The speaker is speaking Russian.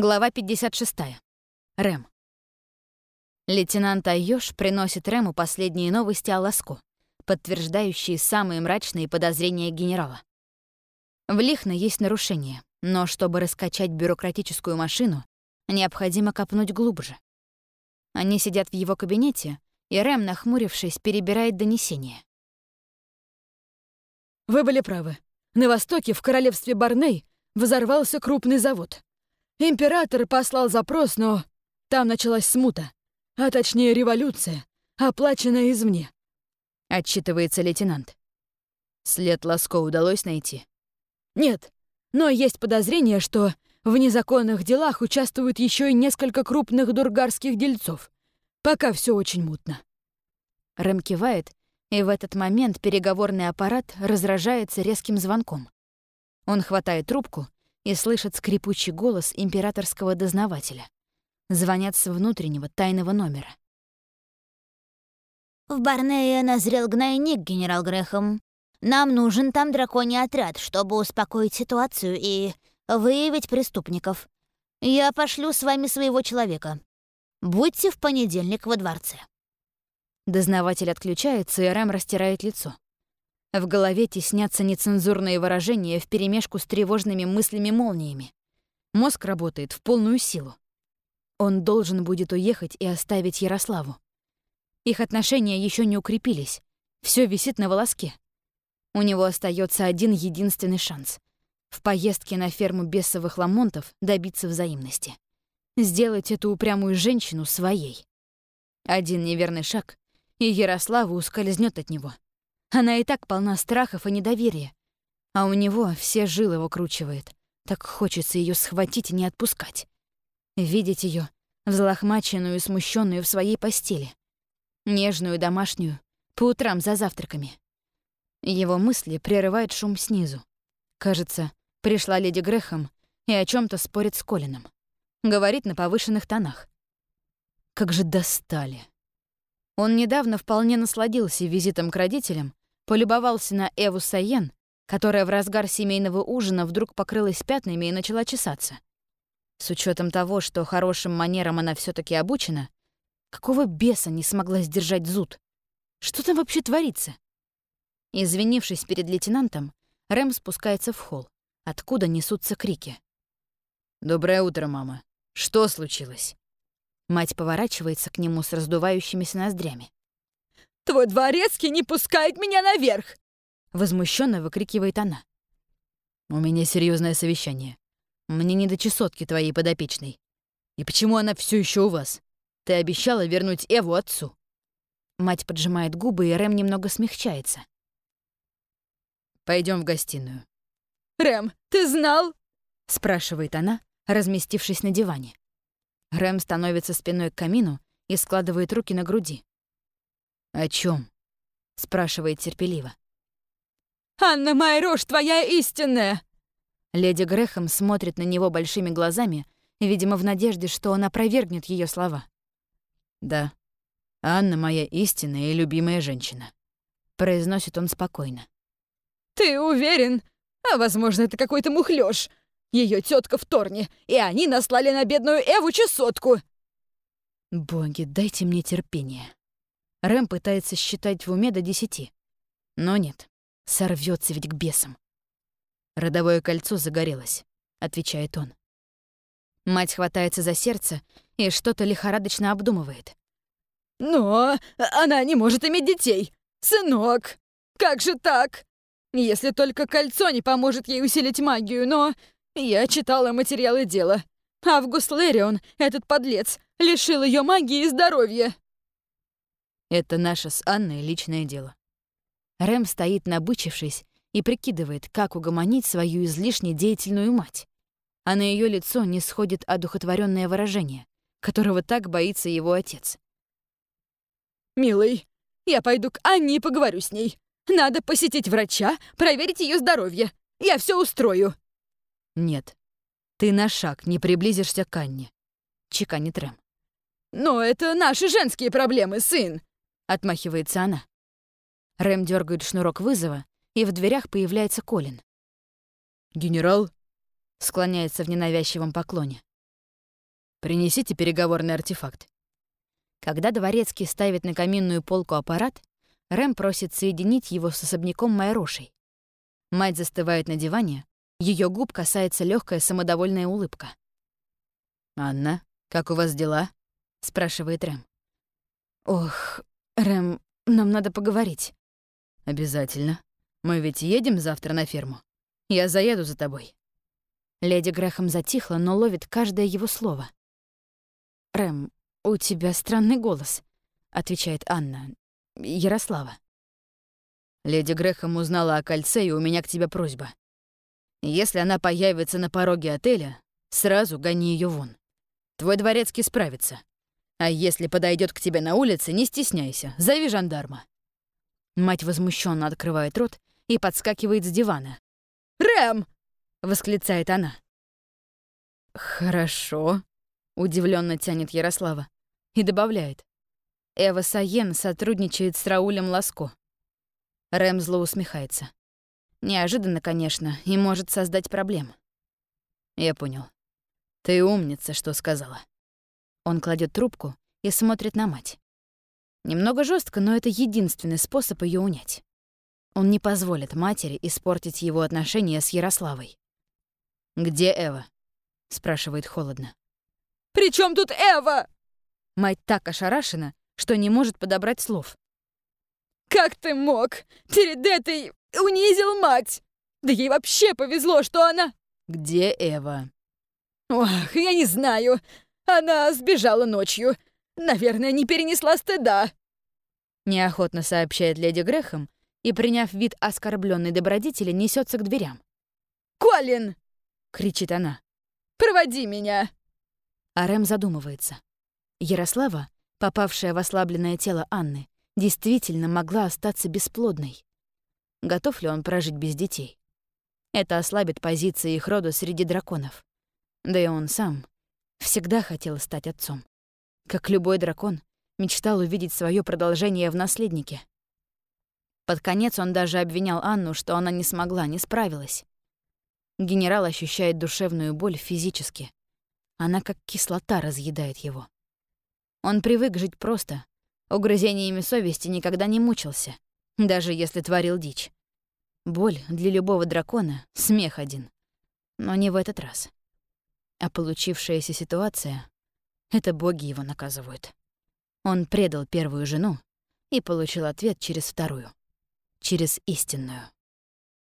Глава 56. Рэм. Лейтенант Айош приносит Рэму последние новости о Ласко, подтверждающие самые мрачные подозрения генерала. В Лихно есть нарушение, но чтобы раскачать бюрократическую машину, необходимо копнуть глубже. Они сидят в его кабинете, и Рэм, нахмурившись, перебирает донесение. «Вы были правы. На востоке, в королевстве Барней, взорвался крупный завод. Император послал запрос, но там началась смута, а точнее революция, оплаченная извне. Отчитывается лейтенант. След Ласко удалось найти? Нет, но есть подозрение, что в незаконных делах участвуют еще и несколько крупных дургарских дельцов. Пока все очень мутно. Рэм кивает, и в этот момент переговорный аппарат разражается резким звонком. Он хватает трубку и слышат скрипучий голос императорского дознавателя. Звонят с внутреннего тайного номера. «В Барнее назрел гнойник, генерал Грехом. Нам нужен там драконий отряд, чтобы успокоить ситуацию и выявить преступников. Я пошлю с вами своего человека. Будьте в понедельник во дворце». Дознаватель отключается, и Рэм растирает лицо. В голове теснятся нецензурные выражения вперемешку с тревожными мыслями-молниями. Мозг работает в полную силу. Он должен будет уехать и оставить Ярославу. Их отношения еще не укрепились. Все висит на волоске. У него остается один единственный шанс — в поездке на ферму бесовых ламонтов добиться взаимности. Сделать эту упрямую женщину своей. Один неверный шаг, и Ярослава ускользнет от него — она и так полна страхов и недоверия. А у него все жилы выкручивает. Так хочется ее схватить и не отпускать. Видеть ее, взлохмаченную и смущенную в своей постели. Нежную, домашнюю, по утрам за завтраками. Его мысли прерывает шум снизу. Кажется, пришла леди Грехом и о чем то спорит с Колином. Говорит на повышенных тонах. Как же достали. Он недавно вполне насладился визитом к родителям полюбовался на Эву Сайен, которая в разгар семейного ужина вдруг покрылась пятнами и начала чесаться. С учетом того, что хорошим манерам она все таки обучена, какого беса не смогла сдержать зуд? Что там вообще творится? Извинившись перед лейтенантом, Рэм спускается в холл, откуда несутся крики. «Доброе утро, мама. Что случилось?» Мать поворачивается к нему с раздувающимися ноздрями. Твой дворецкий не пускает меня наверх!» Возмущенно выкрикивает она. «У меня серьезное совещание. Мне не до чесотки твоей подопечной. И почему она все еще у вас? Ты обещала вернуть Эву отцу». Мать поджимает губы, и Рэм немного смягчается. Пойдем в гостиную. «Рэм, ты знал?» — спрашивает она, разместившись на диване. Рэм становится спиной к камину и складывает руки на груди. «О чем? спрашивает терпеливо. «Анна Майрош, твоя истинная!» Леди Грехом смотрит на него большими глазами, видимо, в надежде, что он опровергнет ее слова. «Да, Анна моя истинная и любимая женщина», — произносит он спокойно. «Ты уверен? А, возможно, это какой-то мухлёж. Ее тетка в Торне, и они наслали на бедную Эву чесотку!» «Боги, дайте мне терпение», Рэм пытается считать в уме до десяти. Но нет, сорвется ведь к бесам. «Родовое кольцо загорелось», — отвечает он. Мать хватается за сердце и что-то лихорадочно обдумывает. «Но она не может иметь детей! Сынок! Как же так? Если только кольцо не поможет ей усилить магию, но... Я читала материалы дела. Август Лэрион, этот подлец, лишил ее магии и здоровья. Это наше с Анной личное дело. Рэм стоит набычившись и прикидывает, как угомонить свою излишне деятельную мать. А на ее лицо не сходит одухотворенное выражение, которого так боится его отец. «Милый, я пойду к Анне и поговорю с ней. Надо посетить врача, проверить ее здоровье. Я все устрою». «Нет, ты на шаг не приблизишься к Анне», — чеканит Рэм. «Но это наши женские проблемы, сын отмахивается она. Рэм дергает шнурок вызова, и в дверях появляется Колин. «Генерал?» — склоняется в ненавязчивом поклоне. принесите переговорный артефакт». Когда дворецкий ставит на каминную полку аппарат, Рэм просит соединить его с особняком Майрошей. Мать застывает на диване, ее губ касается легкая самодовольная улыбка. «Анна, как у вас дела?» — спрашивает Рэм. «Ох, Рэм, нам надо поговорить». «Обязательно. Мы ведь едем завтра на ферму. Я заеду за тобой». Леди Грэхэм затихла, но ловит каждое его слово. «Рэм, у тебя странный голос», — отвечает Анна. «Ярослава». Леди Грэхэм узнала о кольце, и у меня к тебе просьба. Если она появится на пороге отеля, сразу гони ее вон. Твой дворецкий справится. А если подойдет к тебе на улице, не стесняйся, зови жандарма». Мать возмущенно открывает рот и подскакивает с дивана. «Рэм!» — восклицает она. «Хорошо», — удивленно тянет Ярослава и добавляет. Эва Саен сотрудничает с Раулем Ласко. Рэм зло усмехается. Неожиданно, конечно, и может создать проблем. Я понял. Ты умница, что сказала. Он кладет трубку и смотрит на мать. Немного жестко, но это единственный способ ее унять. Он не позволит матери испортить его отношения с Ярославой. «Где Эва?» — спрашивает холодно. «При чем тут Эва?» Мать так ошарашена, что не может подобрать слов. «Как ты мог? Перед этой унизил мать! Да ей вообще повезло, что она...» «Где Эва?» «Ох, я не знаю. Она сбежала ночью. Наверное, не перенесла стыда». Неохотно сообщает леди Грехом и, приняв вид оскорбленной добродетели, несется к дверям. «Колин!» — кричит она. «Проводи меня!» А Рэм задумывается. Ярослава, попавшая в ослабленное тело Анны, действительно могла остаться бесплодной. Готов ли он прожить без детей? Это ослабит позиции их рода среди драконов. Да и он сам всегда хотел стать отцом. Как любой дракон, мечтал увидеть свое продолжение в наследнике. Под конец он даже обвинял Анну, что она не смогла, не справилась. Генерал ощущает душевную боль физически. Она как кислота разъедает его. Он привык жить просто, угрызениями совести никогда не мучился даже если творил дичь. Боль для любого дракона — смех один. Но не в этот раз. А получившаяся ситуация — это боги его наказывают. Он предал первую жену и получил ответ через вторую. Через истинную.